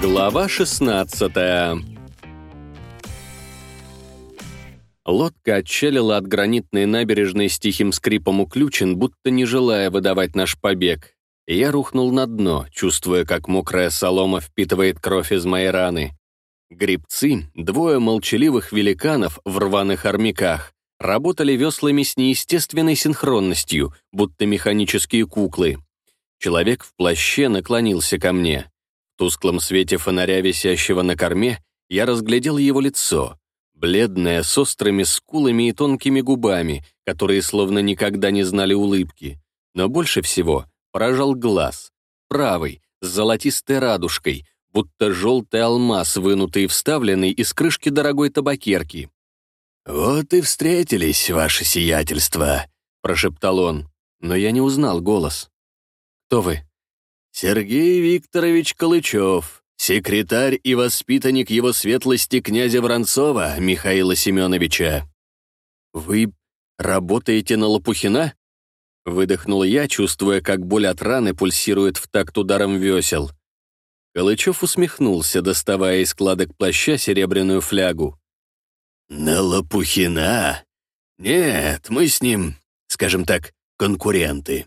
Глава 16 Лодка отчалила от гранитной набережной с тихим скрипом уключен, будто не желая выдавать наш побег. Я рухнул на дно, чувствуя, как мокрая солома впитывает кровь из моей раны. Грибцы, двое молчаливых великанов в рваных армяках, работали веслами с неестественной синхронностью, будто механические куклы. Человек в плаще наклонился ко мне. В тусклом свете фонаря, висящего на корме, я разглядел его лицо, бледное, с острыми скулами и тонкими губами, которые словно никогда не знали улыбки. Но больше всего поражал глаз. Правый, с золотистой радужкой, будто желтый алмаз, вынутый и вставленный из крышки дорогой табакерки. «Вот и встретились, ваше сиятельство», — прошептал он, но я не узнал голос. «Кто вы?» «Сергей Викторович Калычев, секретарь и воспитанник его светлости князя Воронцова Михаила Семеновича». «Вы работаете на Лопухина?» Выдохнул я, чувствуя, как боль от раны пульсирует в такт ударом весел. Калычев усмехнулся, доставая из складок плаща серебряную флягу. «На Лопухина? Нет, мы с ним, скажем так, конкуренты».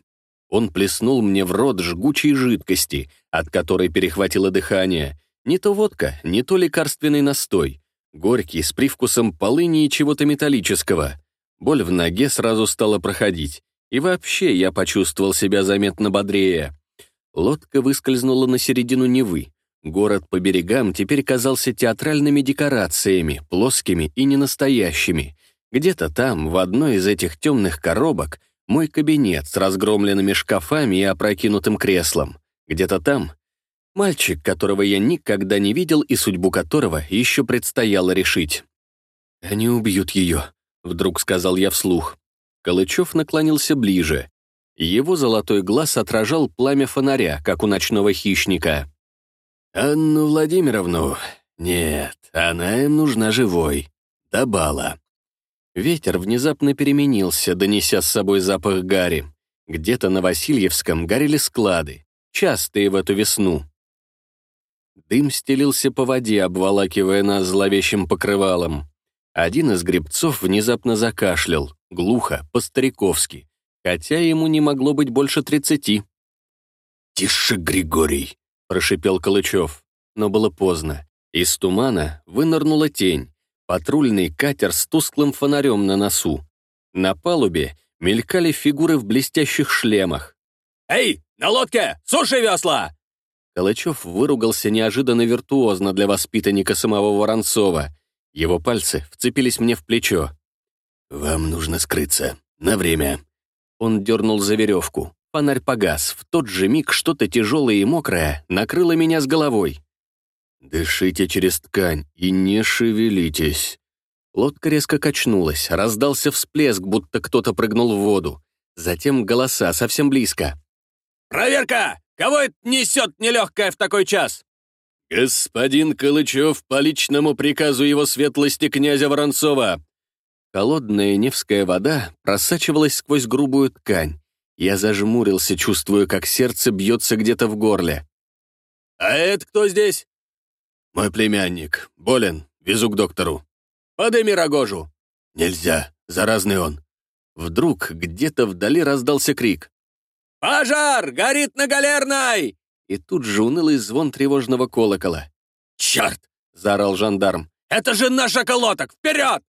Он плеснул мне в рот жгучей жидкости, от которой перехватило дыхание. Не то водка, не то лекарственный настой. Горький, с привкусом полыни и чего-то металлического. Боль в ноге сразу стала проходить. И вообще я почувствовал себя заметно бодрее. Лодка выскользнула на середину Невы. Город по берегам теперь казался театральными декорациями, плоскими и ненастоящими. Где-то там, в одной из этих темных коробок, мой кабинет с разгромленными шкафами и опрокинутым креслом. Где-то там мальчик, которого я никогда не видел и судьбу которого еще предстояло решить. «Они убьют ее», — вдруг сказал я вслух. Калычев наклонился ближе. Его золотой глаз отражал пламя фонаря, как у ночного хищника. «Анну Владимировну? Нет, она им нужна живой. До бала». Ветер внезапно переменился, донеся с собой запах гари. Где-то на Васильевском горели склады, частые в эту весну. Дым стелился по воде, обволакивая нас зловещим покрывалом. Один из гребцов внезапно закашлял, глухо, по-стариковски, хотя ему не могло быть больше тридцати. «Тише, Григорий!» — прошипел Калычев. Но было поздно. Из тумана вынырнула тень. Патрульный катер с тусклым фонарем на носу. На палубе мелькали фигуры в блестящих шлемах. «Эй, на лодке! Суши весла!» Калычев выругался неожиданно виртуозно для воспитанника самого Воронцова. Его пальцы вцепились мне в плечо. «Вам нужно скрыться. На время. Он дернул за веревку. Фонарь погас. В тот же миг что-то тяжелое и мокрое накрыло меня с головой. «Дышите через ткань и не шевелитесь». Лодка резко качнулась, раздался всплеск, будто кто-то прыгнул в воду. Затем голоса совсем близко. «Проверка! Кого это несет нелегкая в такой час?» «Господин Калычев по личному приказу его светлости князя Воронцова. Холодная невская вода просачивалась сквозь грубую ткань. Я зажмурился, чувствуя, как сердце бьется где-то в горле. «А это кто здесь?» «Мой племянник. Болен. Везу к доктору». «Подыми рогожу». «Нельзя. Заразный он». Вдруг где-то вдали раздался крик. «Пожар! Горит на галерной!» И тут же унылый звон тревожного колокола. «Черт!» — заорал жандарм. «Это же наш околоток! Вперед!»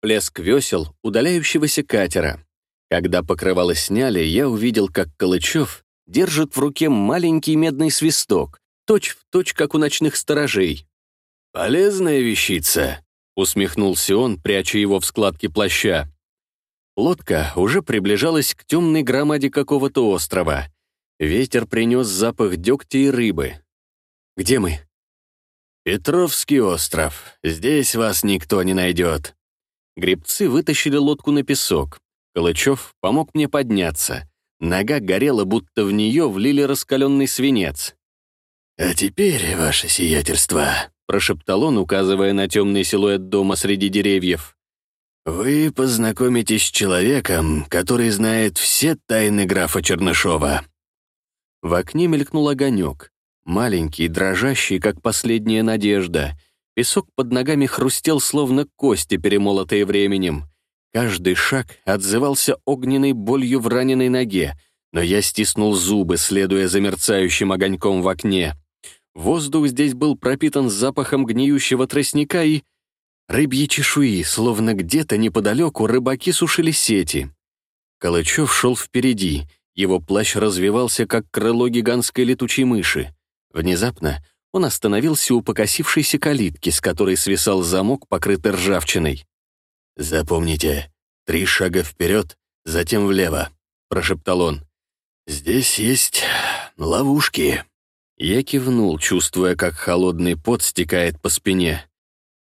Плеск весел удаляющегося катера. Когда покрывало сняли, я увидел, как Калычев держит в руке маленький медный свисток, точь-в-точь, точь, как у ночных сторожей. «Полезная вещица», — усмехнулся он, пряча его в складке плаща. Лодка уже приближалась к темной громаде какого-то острова. Ветер принес запах дегтя и рыбы. «Где мы?» «Петровский остров. Здесь вас никто не найдет», Гребцы вытащили лодку на песок. Калычев помог мне подняться. Нога горела, будто в нее влили раскаленный свинец. «А теперь, ваше сиятельство», — прошептал он, указывая на темный силуэт дома среди деревьев. «Вы познакомитесь с человеком, который знает все тайны графа Чернышова». В окне мелькнул огонек. Маленький, дрожащий, как последняя надежда. Песок под ногами хрустел, словно кости, перемолотые временем. Каждый шаг отзывался огненной болью в раненой ноге, но я стиснул зубы, следуя за мерцающим огоньком в окне. Воздух здесь был пропитан запахом гниющего тростника и рыбьи чешуи, словно где-то неподалеку рыбаки сушили сети. Калычев шел впереди, его плащ развивался, как крыло гигантской летучей мыши. Внезапно он остановился у покосившейся калитки, с которой свисал замок, покрытый ржавчиной. «Запомните, три шага вперед, затем влево», — прошептал он. «Здесь есть ловушки». Я кивнул, чувствуя, как холодный пот стекает по спине.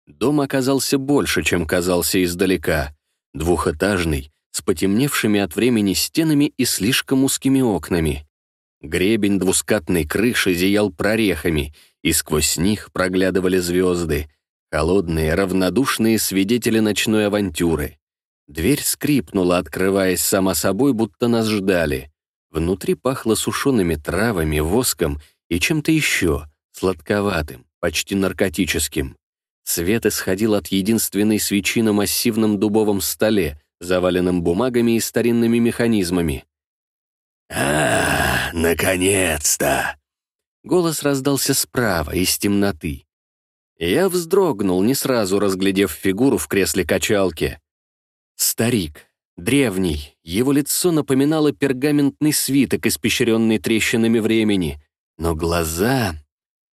Дом оказался больше, чем казался издалека. Двухэтажный, с потемневшими от времени стенами и слишком узкими окнами. Гребень двускатной крыши зиял прорехами, и сквозь них проглядывали звезды, холодные, равнодушные свидетели ночной авантюры. Дверь скрипнула, открываясь сама собой, будто нас ждали. Внутри пахло сушеными травами, воском и чем-то еще, сладковатым, почти наркотическим. Свет исходил от единственной свечи на массивном дубовом столе, заваленном бумагами и старинными механизмами. «А, наконец-то!» Голос раздался справа, из темноты. Я вздрогнул, не сразу разглядев фигуру в кресле качалки. Старик, древний, его лицо напоминало пергаментный свиток, испещренный трещинами времени. Но глаза...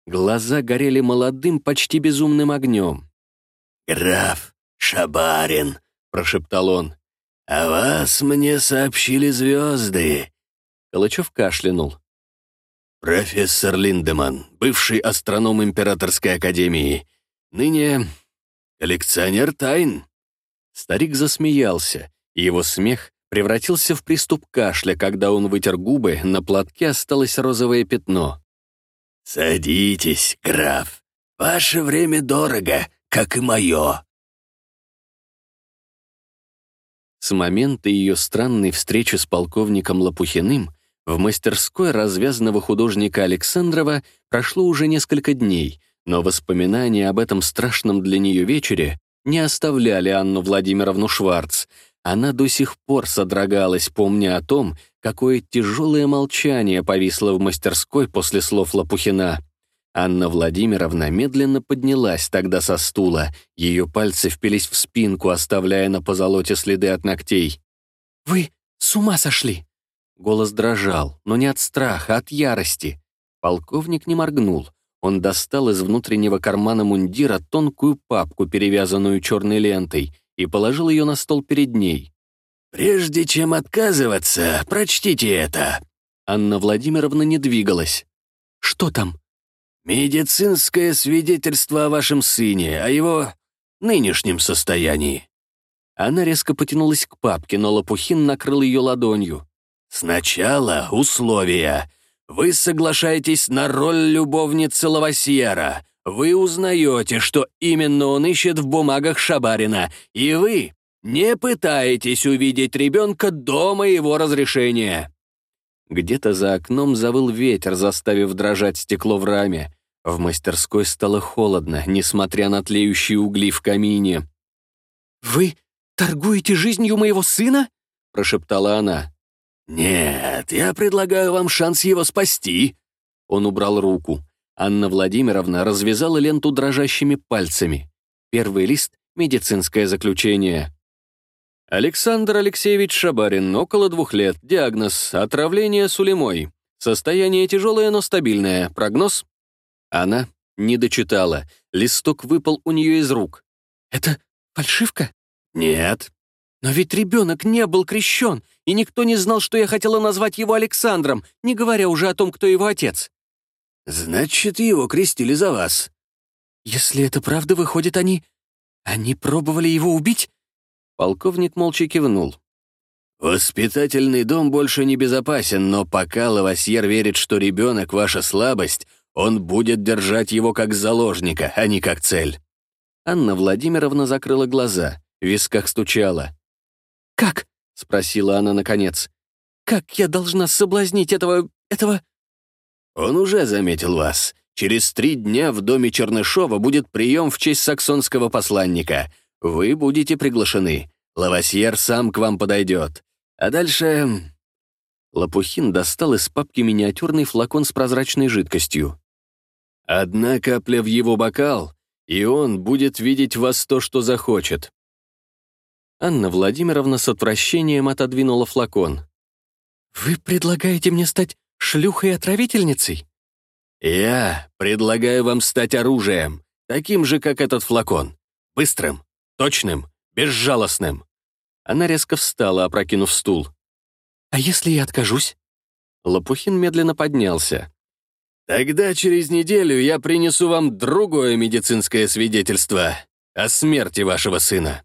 Глаза горели молодым, почти безумным огнем. «Граф Шабарин», — прошептал он, — «о вас мне сообщили звезды». Калачев кашлянул. «Профессор Линдеман, бывший астроном Императорской Академии, ныне коллекционер тайн». Старик засмеялся, и его смех превратился в приступ кашля, когда он вытер губы, на платке осталось розовое пятно. «Садитесь, граф. Ваше время дорого, как и мое». С момента ее странной встречи с полковником Лопухиным в мастерской развязанного художника Александрова прошло уже несколько дней, но воспоминания об этом страшном для нее вечере не оставляли Анну Владимировну Шварц. Она до сих пор содрогалась, помня о том, какое тяжелое молчание повисло в мастерской после слов Лопухина. Анна Владимировна медленно поднялась тогда со стула, ее пальцы впились в спинку, оставляя на позолоте следы от ногтей. «Вы с ума сошли!» Голос дрожал, но не от страха, а от ярости. Полковник не моргнул. Он достал из внутреннего кармана мундира тонкую папку, перевязанную черной лентой, и положил ее на стол перед ней. «Прежде чем отказываться, прочтите это». Анна Владимировна не двигалась. «Что там?» «Медицинское свидетельство о вашем сыне, о его нынешнем состоянии». Она резко потянулась к папке, но Лопухин накрыл ее ладонью. «Сначала условия. Вы соглашаетесь на роль любовницы Лавасьера. Вы узнаете, что именно он ищет в бумагах Шабарина, и вы не пытаетесь увидеть ребенка до моего разрешения». Где-то за окном завыл ветер, заставив дрожать стекло в раме. В мастерской стало холодно, несмотря на тлеющие угли в камине. «Вы торгуете жизнью моего сына?» — прошептала она. «Нет, я предлагаю вам шанс его спасти». Он убрал руку. Анна Владимировна развязала ленту дрожащими пальцами. Первый лист — медицинское заключение. Александр Алексеевич Шабарин, около двух лет, диагноз — отравление сулемой. Состояние тяжелое, но стабильное. Прогноз? Она не дочитала. Листок выпал у нее из рук. «Это фальшивка?» «Нет». «Но ведь ребенок не был крещен, и никто не знал, что я хотела назвать его Александром, не говоря уже о том, кто его отец». «Значит, его крестили за вас». «Если это правда, выходит, они... Они пробовали его убить?» Полковник молча кивнул. «Воспитательный дом больше не безопасен, но пока Лавасьер верит, что ребенок — ваша слабость, он будет держать его как заложника, а не как цель». Анна Владимировна закрыла глаза, в висках стучала. «Как?» — спросила она наконец. «Как я должна соблазнить этого... этого...» Он уже заметил вас. Через три дня в доме Чернышова будет прием в честь саксонского посланника. Вы будете приглашены. Лавасьер сам к вам подойдет. А дальше...» Лопухин достал из папки миниатюрный флакон с прозрачной жидкостью. «Одна капля в его бокал, и он будет видеть вас то, что захочет». Анна Владимировна с отвращением отодвинула флакон. «Вы предлагаете мне стать шлюхой-отравительницей?» «Я предлагаю вам стать оружием, таким же, как этот флакон. Быстрым, точным, безжалостным». Она резко встала, опрокинув стул. «А если я откажусь?» Лопухин медленно поднялся. «Тогда через неделю я принесу вам другое медицинское свидетельство о смерти вашего сына».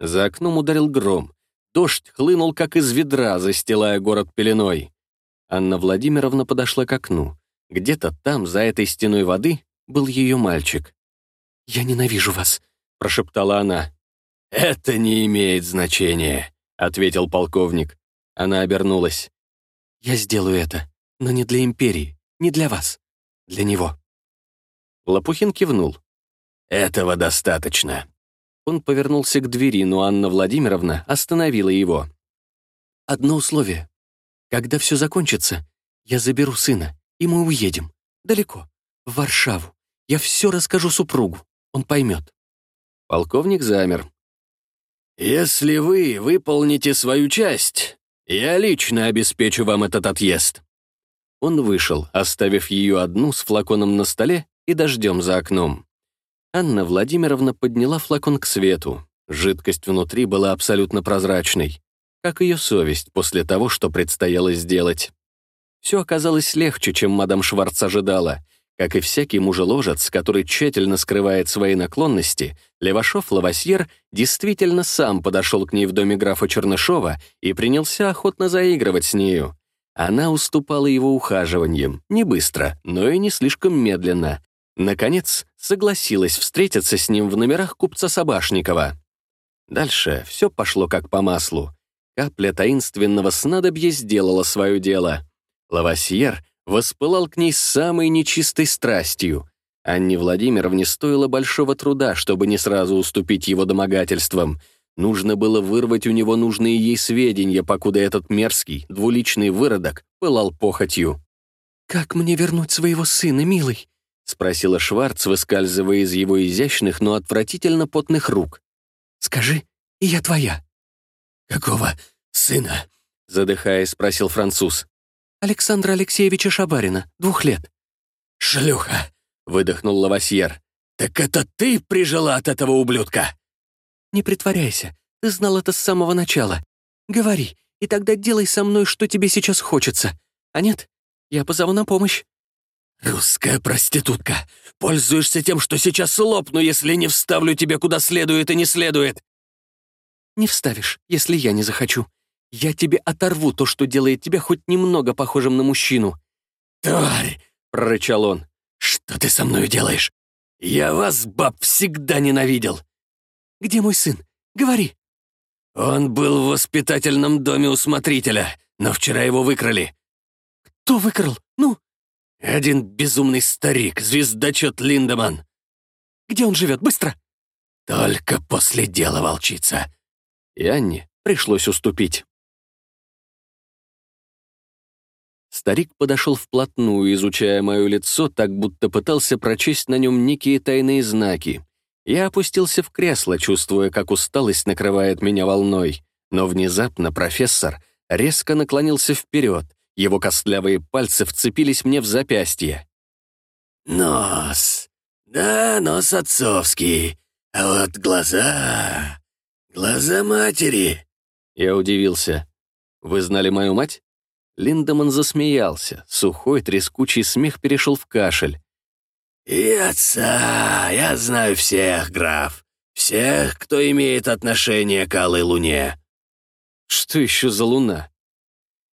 За окном ударил гром. Дождь хлынул, как из ведра, застилая город пеленой. Анна Владимировна подошла к окну. Где-то там, за этой стеной воды, был ее мальчик. «Я ненавижу вас», — прошептала она. «Это не имеет значения», — ответил полковник. Она обернулась. «Я сделаю это, но не для империи, не для вас, для него». Лопухин кивнул. «Этого достаточно». Он повернулся к двери, но Анна Владимировна остановила его. «Одно условие. Когда все закончится, я заберу сына, и мы уедем. Далеко, в Варшаву. Я все расскажу супругу, он поймет». Полковник замер. «Если вы выполните свою часть, я лично обеспечу вам этот отъезд». Он вышел, оставив ее одну с флаконом на столе и дождем за окном. Анна Владимировна подняла флакон к свету. Жидкость внутри была абсолютно прозрачной, как ее совесть после того, что предстояло сделать. Все оказалось легче, чем мадам Шварц ожидала. Как и всякий мужеложец, который тщательно скрывает свои наклонности, Левашов-Лавасьер действительно сам подошел к ней в доме графа Чернышова и принялся охотно заигрывать с нею. Она уступала его ухаживаниям, не быстро, но и не слишком медленно, Наконец, согласилась встретиться с ним в номерах купца Собашникова. Дальше все пошло как по маслу. Капля таинственного снадобья сделала свое дело. Лавасьер воспылал к ней самой нечистой страстью. Анне Владимировне стоило большого труда, чтобы не сразу уступить его домогательствам. Нужно было вырвать у него нужные ей сведения, покуда этот мерзкий, двуличный выродок пылал похотью. «Как мне вернуть своего сына, милый?» — спросила Шварц, выскальзывая из его изящных, но отвратительно потных рук. «Скажи, и я твоя». «Какого сына?» — задыхаясь, спросил француз. «Александра Алексеевича Шабарина, двух лет». «Шлюха!» — выдохнул Лавасьер. «Так это ты прижила от этого ублюдка?» «Не притворяйся, ты знал это с самого начала. Говори, и тогда делай со мной, что тебе сейчас хочется. А нет, я позову на помощь». «Русская проститутка! Пользуешься тем, что сейчас лопну, если не вставлю тебе куда следует и не следует!» «Не вставишь, если я не захочу. Я тебе оторву то, что делает тебя хоть немного похожим на мужчину». «Тварь!» — прорычал он. «Что ты со мной делаешь? Я вас, баб, всегда ненавидел!» «Где мой сын? Говори!» «Он был в воспитательном доме у смотрителя, но вчера его выкрали». «Кто выкрал? Ну?» «Один безумный старик, звездочет Линдеман». «Где он живет? Быстро!» «Только после дела, волчица». И Анне пришлось уступить. Старик подошел вплотную, изучая мое лицо, так будто пытался прочесть на нем некие тайные знаки. Я опустился в кресло, чувствуя, как усталость накрывает меня волной. Но внезапно профессор резко наклонился вперед, его костлявые пальцы вцепились мне в запястье. «Нос. Да, нос отцовский. А вот глаза... Глаза матери». Я удивился. «Вы знали мою мать?» Линдеман засмеялся. Сухой, трескучий смех перешел в кашель. «И отца. Я знаю всех, граф. Всех, кто имеет отношение к Алой Луне». «Что еще за луна?»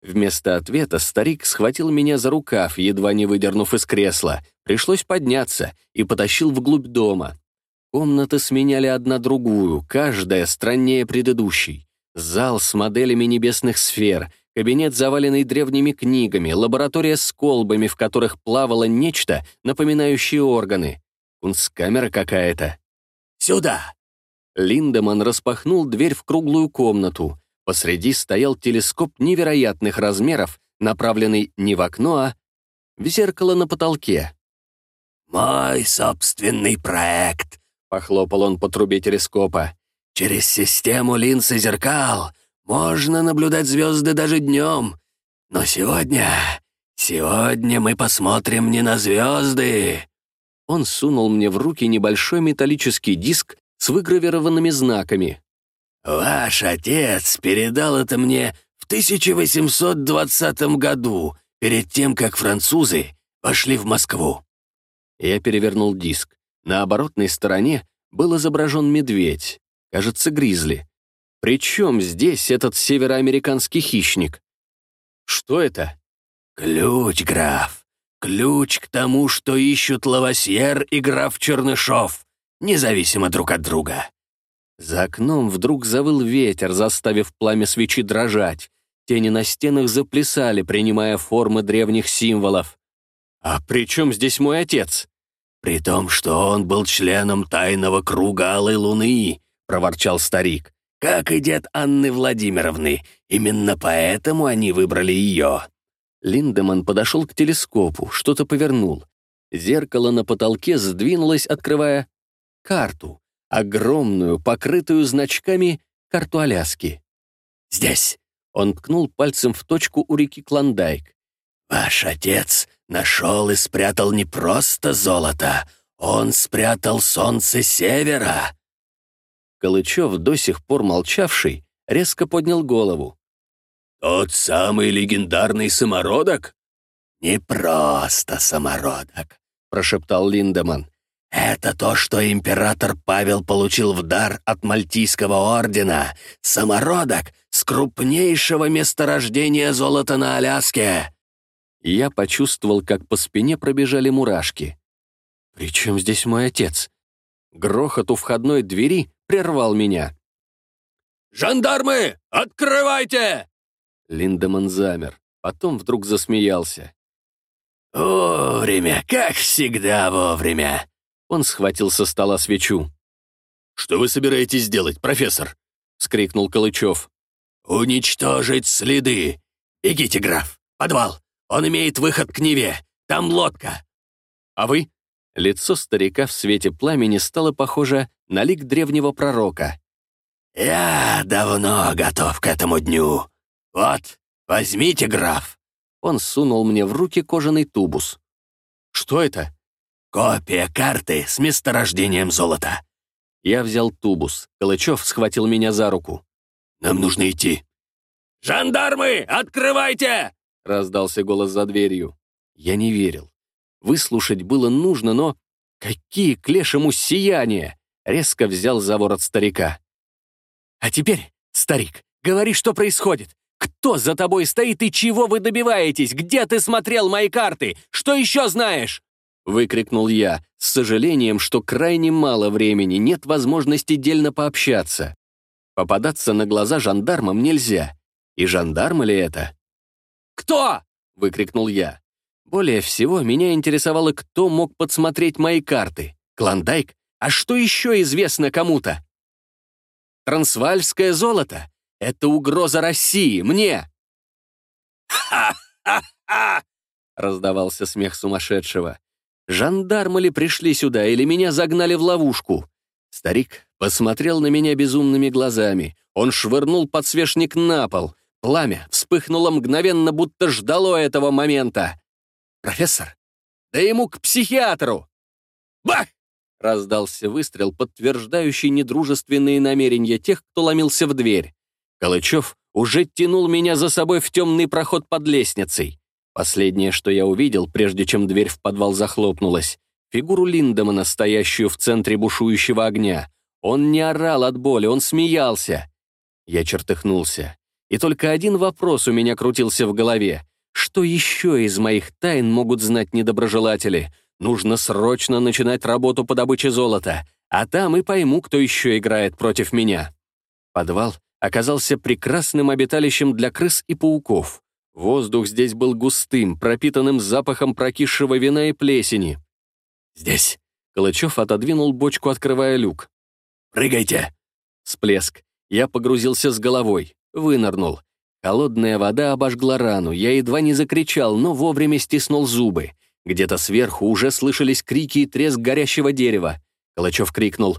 Вместо ответа старик схватил меня за рукав, едва не выдернув из кресла. Пришлось подняться и потащил вглубь дома. Комнаты сменяли одна другую, каждая страннее предыдущей. Зал с моделями небесных сфер, Кабинет, заваленный древними книгами, лаборатория с колбами, в которых плавало нечто, напоминающее органы. Кунсткамера какая-то. «Сюда!» Линдеман распахнул дверь в круглую комнату. Посреди стоял телескоп невероятных размеров, направленный не в окно, а в зеркало на потолке. «Мой собственный проект», — похлопал он по трубе телескопа. «Через систему линз и зеркал можно наблюдать звезды даже днем. Но сегодня... Сегодня мы посмотрим не на звезды». Он сунул мне в руки небольшой металлический диск с выгравированными знаками. «Ваш отец передал это мне в 1820 году, перед тем, как французы пошли в Москву». Я перевернул диск. На оборотной стороне был изображен медведь, кажется, гризли. Причем здесь этот североамериканский хищник? Что это? Ключ, граф. Ключ к тому, что ищут Лавасьер и граф Чернышов, независимо друг от друга. За окном вдруг завыл ветер, заставив пламя свечи дрожать. Тени на стенах заплясали, принимая формы древних символов. «А при чем здесь мой отец?» «При том, что он был членом тайного круга Алой Луны», — проворчал старик. «Как и дед Анны Владимировны. Именно поэтому они выбрали ее». Линдеман подошел к телескопу, что-то повернул. Зеркало на потолке сдвинулось, открывая карту, огромную, покрытую значками карту Аляски. «Здесь!» — он ткнул пальцем в точку у реки Клондайк. «Ваш отец нашел и спрятал не просто золото, он спрятал солнце севера!» Калычев, до сих пор молчавший, резко поднял голову. «Тот самый легендарный самородок?» «Не просто самородок», — прошептал Линдеман. «Это то, что император Павел получил в дар от Мальтийского ордена. Самородок с крупнейшего месторождения золота на Аляске я почувствовал, как по спине пробежали мурашки. «При чем здесь мой отец?» Грохот у входной двери прервал меня. «Жандармы, открывайте!» Линдеман замер, потом вдруг засмеялся. «Вовремя, как всегда вовремя!» Он схватил со стола свечу. «Что вы собираетесь делать, профессор?» — скрикнул Калычев. «Уничтожить следы! Бегите, граф! Подвал! Он имеет выход к Неве. Там лодка». «А вы?» Лицо старика в свете пламени стало похоже на лик древнего пророка. «Я давно готов к этому дню. Вот, возьмите, граф». Он сунул мне в руки кожаный тубус. «Что это?» «Копия карты с месторождением золота». Я взял тубус. Калычев схватил меня за руку. «Нам нужно идти». «Жандармы, открывайте!» — раздался голос за дверью. Я не верил. Выслушать было нужно, но... Какие к лешему сияния! Резко взял за ворот старика. «А теперь, старик, говори, что происходит. Кто за тобой стоит и чего вы добиваетесь? Где ты смотрел мои карты? Что еще знаешь?» Выкрикнул я, с сожалением, что крайне мало времени, нет возможности дельно пообщаться. Попадаться на глаза жандармам нельзя. И жандармы ли это? «Кто?» — выкрикнул я. Более всего меня интересовало, кто мог подсмотреть мои карты. Клондайк? А что еще известно кому-то? Трансвальское золото — это угроза России, мне. «Ха-ха-ха!» — раздавался смех сумасшедшего. Жандармы ли пришли сюда или меня загнали в ловушку? Старик посмотрел на меня безумными глазами. Он швырнул подсвечник на пол. Пламя вспыхнуло мгновенно, будто ждало этого момента. «Профессор, да ему к психиатру!» «Бах!» — раздался выстрел, подтверждающий недружественные намерения тех, кто ломился в дверь. Калычев уже тянул меня за собой в темный проход под лестницей. Последнее, что я увидел, прежде чем дверь в подвал захлопнулась, фигуру Линдемана, стоящую в центре бушующего огня. Он не орал от боли, он смеялся. Я чертыхнулся. И только один вопрос у меня крутился в голове. Что еще из моих тайн могут знать недоброжелатели? Нужно срочно начинать работу по добыче золота, а там и пойму, кто еще играет против меня. Подвал оказался прекрасным обиталищем для крыс и пауков. Воздух здесь был густым, пропитанным запахом прокисшего вина и плесени. «Здесь!» — Калычев отодвинул бочку, открывая люк. «Прыгайте!» Всплеск. Я погрузился с головой, вынырнул. Холодная вода обожгла рану, я едва не закричал, но вовремя стиснул зубы. Где-то сверху уже слышались крики и треск горящего дерева. Калачев крикнул.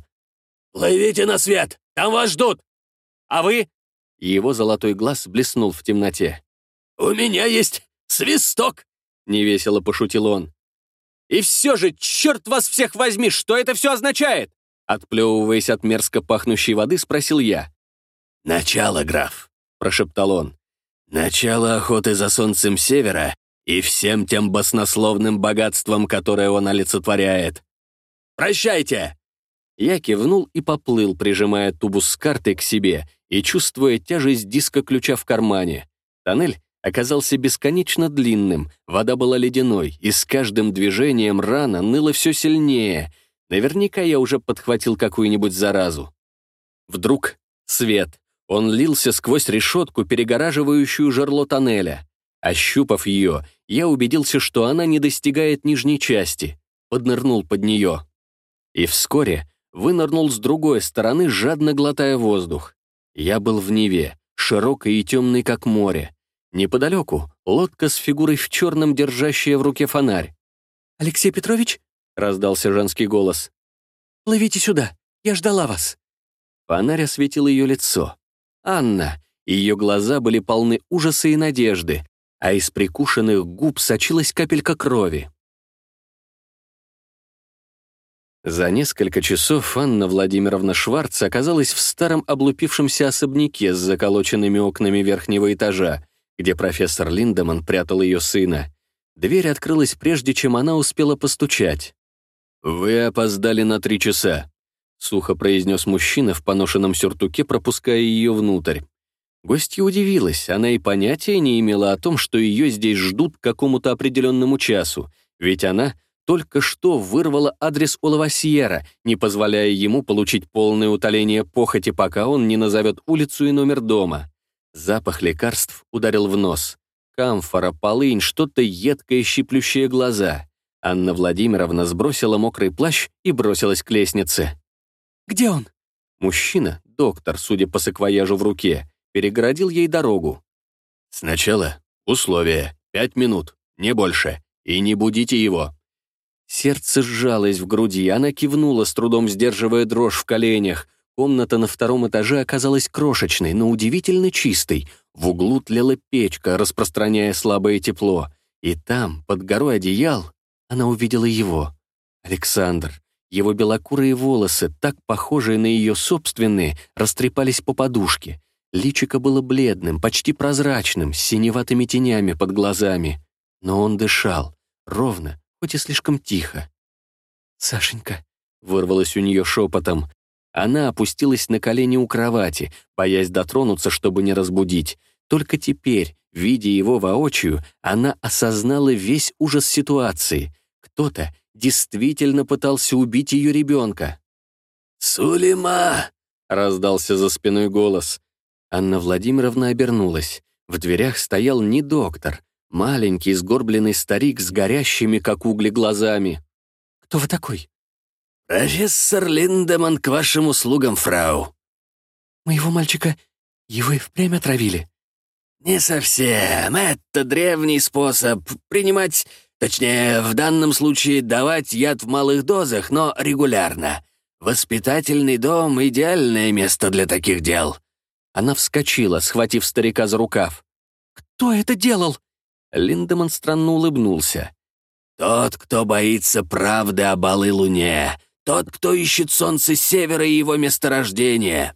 «Плывите на свет! Там вас ждут!» «А вы?» Его золотой глаз блеснул в темноте. «У меня есть свисток!» — невесело пошутил он. «И все же, черт вас всех возьми, что это все означает?» Отплевываясь от мерзко пахнущей воды, спросил я. «Начало, граф», — прошептал он. «Начало охоты за солнцем севера и всем тем баснословным богатством, которое он олицетворяет. Прощайте!» Я кивнул и поплыл, прижимая тубус с картой к себе и чувствуя тяжесть диска ключа в кармане. Тоннель оказался бесконечно длинным, вода была ледяной, и с каждым движением рана ныла все сильнее. Наверняка я уже подхватил какую-нибудь заразу. Вдруг свет. Он лился сквозь решетку, перегораживающую жерло тоннеля. Ощупав ее, я убедился, что она не достигает нижней части. Поднырнул под нее. И вскоре вынырнул с другой стороны, жадно глотая воздух. Я был в Неве, широкой и темной, как море. Неподалеку — лодка с фигурой в черном, держащая в руке фонарь. «Алексей Петрович?» — раздался женский голос. «Плывите сюда, я ждала вас». Фонарь осветил ее лицо. Анна. Ее глаза были полны ужаса и надежды, а из прикушенных губ сочилась капелька крови. За несколько часов Анна Владимировна Шварц оказалась в старом облупившемся особняке с заколоченными окнами верхнего этажа, где профессор Линдеман прятал ее сына. Дверь открылась прежде, чем она успела постучать. «Вы опоздали на три часа», — сухо произнес мужчина в поношенном сюртуке, пропуская ее внутрь. Гостья удивилась, она и понятия не имела о том, что ее здесь ждут к какому-то определенному часу, ведь она только что вырвала адрес у Лавасьера, не позволяя ему получить полное утоление похоти, пока он не назовет улицу и номер дома. Запах лекарств ударил в нос. Камфора, полынь, что-то едкое, щиплющее глаза. Анна Владимировна сбросила мокрый плащ и бросилась к лестнице. «Где он?» Мужчина, доктор, судя по саквояжу в руке, перегородил ей дорогу. «Сначала условия. Пять минут, не больше. И не будите его». Сердце сжалось в груди, она кивнула, с трудом сдерживая дрожь в коленях. Комната на втором этаже оказалась крошечной, но удивительно чистой. В углу тлела печка, распространяя слабое тепло. И там, под горой одеял, она увидела его. Александр. Его белокурые волосы, так похожие на ее собственные, растрепались по подушке. Личико было бледным, почти прозрачным, с синеватыми тенями под глазами. Но он дышал, ровно, хоть и слишком тихо. «Сашенька», — вырвалось у нее шепотом, она опустилась на колени у кровати, боясь дотронуться, чтобы не разбудить. Только теперь, видя его воочию, она осознала весь ужас ситуации. Кто-то действительно пытался убить ее ребенка. «Сулейма!» — раздался за спиной голос. Анна Владимировна обернулась. В дверях стоял не доктор, маленький сгорбленный старик с горящими, как угли, глазами. «Кто вы такой?» «Профессор Линдеман к вашим услугам, фрау». «Моего мальчика его и впрямь отравили?» «Не совсем. Это древний способ принимать, точнее, в данном случае давать яд в малых дозах, но регулярно. Воспитательный дом — идеальное место для таких дел». Она вскочила, схватив старика за рукав. «Кто это делал?» Линдеман странно улыбнулся. «Тот, кто боится правды о балой луне. Тот, кто ищет солнце севера и его месторождение».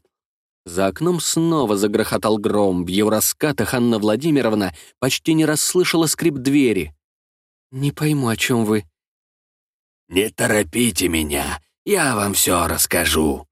За окном снова загрохотал гром. В его раскатах Анна Владимировна почти не расслышала скрип двери. «Не пойму, о чем вы». «Не торопите меня, я вам все расскажу».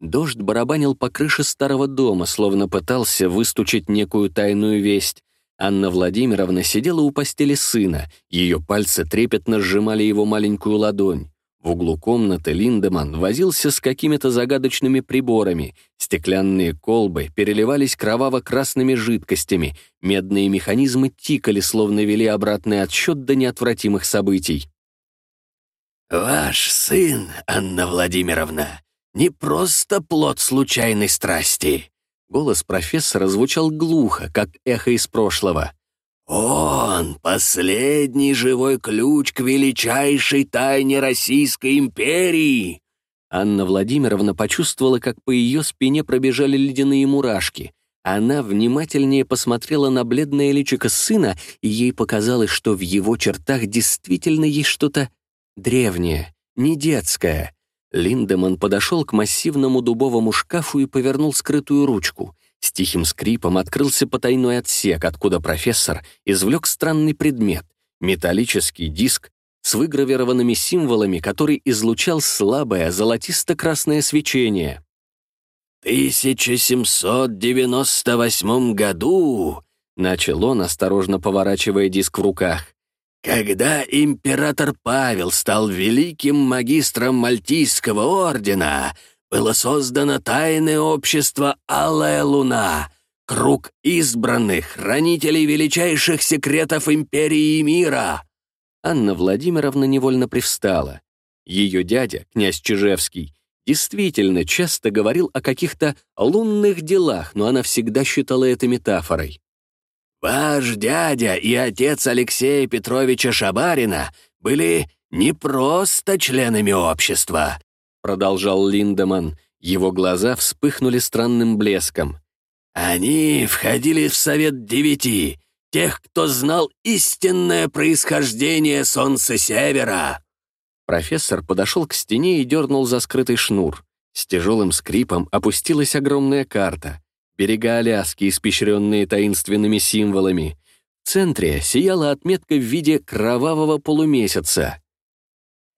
Дождь барабанил по крыше старого дома, словно пытался выстучить некую тайную весть. Анна Владимировна сидела у постели сына, ее пальцы трепетно сжимали его маленькую ладонь. В углу комнаты Линдеман возился с какими-то загадочными приборами. Стеклянные колбы переливались кроваво-красными жидкостями, медные механизмы тикали, словно вели обратный отсчет до неотвратимых событий. «Ваш сын, Анна Владимировна, не просто плод случайной страсти». Голос профессора звучал глухо, как эхо из прошлого. Он — последний живой ключ к величайшей тайне Российской империи!» Анна Владимировна почувствовала, как по ее спине пробежали ледяные мурашки. Она внимательнее посмотрела на бледное личико сына, и ей показалось, что в его чертах действительно есть что-то древнее, не детское. Линдеман подошел к массивному дубовому шкафу и повернул скрытую ручку. С тихим скрипом открылся потайной отсек, откуда профессор извлек странный предмет — металлический диск с выгравированными символами, который излучал слабое золотисто-красное свечение. «В 1798 году», — начал он, осторожно поворачивая диск в руках, когда император Павел стал великим магистром Мальтийского ордена, было создано тайное общество «Алая луна», круг избранных, хранителей величайших секретов империи и мира. Анна Владимировна невольно привстала. Ее дядя, князь Чижевский, действительно часто говорил о каких-то лунных делах, но она всегда считала это метафорой. «Ваш дядя и отец Алексея Петровича Шабарина были не просто членами общества продолжал Линдеман. Его глаза вспыхнули странным блеском. «Они входили в Совет Девяти, тех, кто знал истинное происхождение Солнца Севера». Профессор подошел к стене и дернул за скрытый шнур. С тяжелым скрипом опустилась огромная карта. Берега Аляски, испещренные таинственными символами. В центре сияла отметка в виде кровавого полумесяца.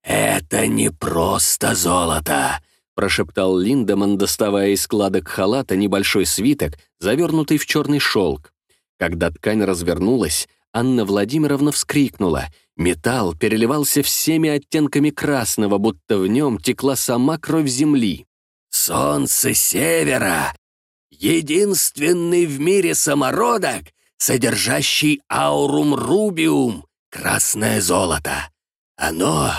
«Это не просто золото», — прошептал Линдеман, доставая из складок халата небольшой свиток, завернутый в черный шелк. Когда ткань развернулась, Анна Владимировна вскрикнула. Металл переливался всеми оттенками красного, будто в нем текла сама кровь земли. «Солнце севера! Единственный в мире самородок, содержащий аурум рубиум, красное золото. Оно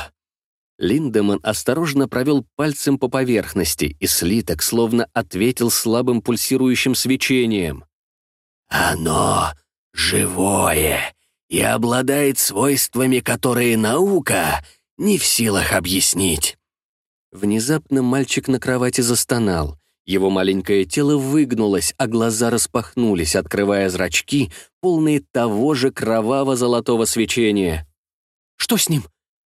Линдеман осторожно провел пальцем по поверхности, и слиток словно ответил слабым пульсирующим свечением. «Оно живое и обладает свойствами, которые наука не в силах объяснить». Внезапно мальчик на кровати застонал. Его маленькое тело выгнулось, а глаза распахнулись, открывая зрачки, полные того же кроваво-золотого свечения. «Что с ним?»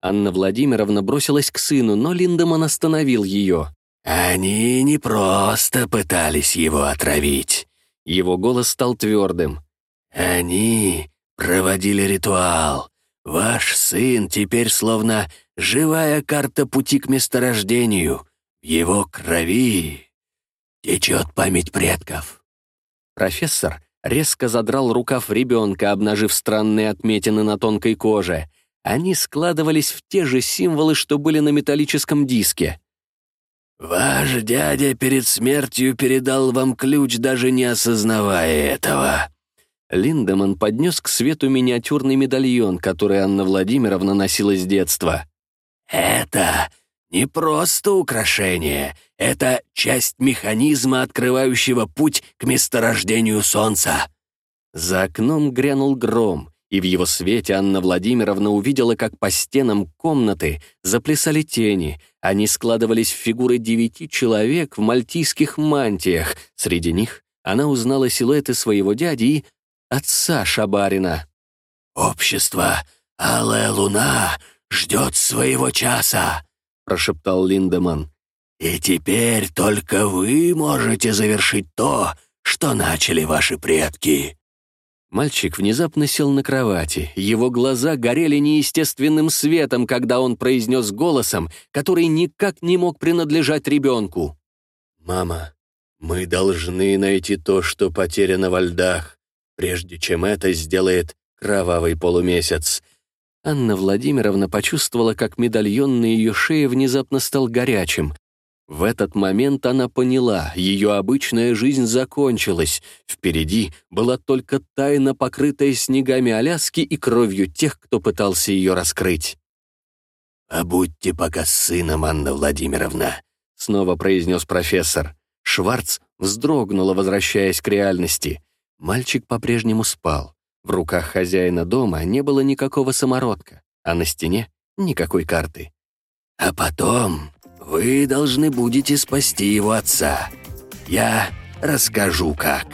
Анна Владимировна бросилась к сыну, но Линдеман остановил ее. «Они не просто пытались его отравить». Его голос стал твердым. «Они проводили ритуал. Ваш сын теперь словно живая карта пути к месторождению. В его крови течет память предков». Профессор резко задрал рукав ребенка, обнажив странные отметины на тонкой коже. Они складывались в те же символы, что были на металлическом диске. «Ваш дядя перед смертью передал вам ключ, даже не осознавая этого». Линдеман поднес к свету миниатюрный медальон, который Анна Владимировна носила с детства. «Это не просто украшение, это часть механизма, открывающего путь к месторождению Солнца». За окном грянул гром, и в его свете Анна Владимировна увидела, как по стенам комнаты заплясали тени. Они складывались в фигуры девяти человек в мальтийских мантиях. Среди них она узнала силуэты своего дяди и отца Шабарина. «Общество «Алая луна» ждет своего часа», — прошептал Линдеман. «И теперь только вы можете завершить то, что начали ваши предки». Мальчик внезапно сел на кровати. Его глаза горели неестественным светом, когда он произнес голосом, который никак не мог принадлежать ребенку. «Мама, мы должны найти то, что потеряно во льдах, прежде чем это сделает кровавый полумесяц». Анна Владимировна почувствовала, как медальон на ее шее внезапно стал горячим. В этот момент она поняла, ее обычная жизнь закончилась. Впереди была только тайна, покрытая снегами Аляски и кровью тех, кто пытался ее раскрыть. «Побудьте пока с сыном, Анна Владимировна», — снова произнес профессор. Шварц вздрогнула, возвращаясь к реальности. Мальчик по-прежнему спал. В руках хозяина дома не было никакого самородка, а на стене — никакой карты. «А потом вы должны будете спасти его отца. Я расскажу, как».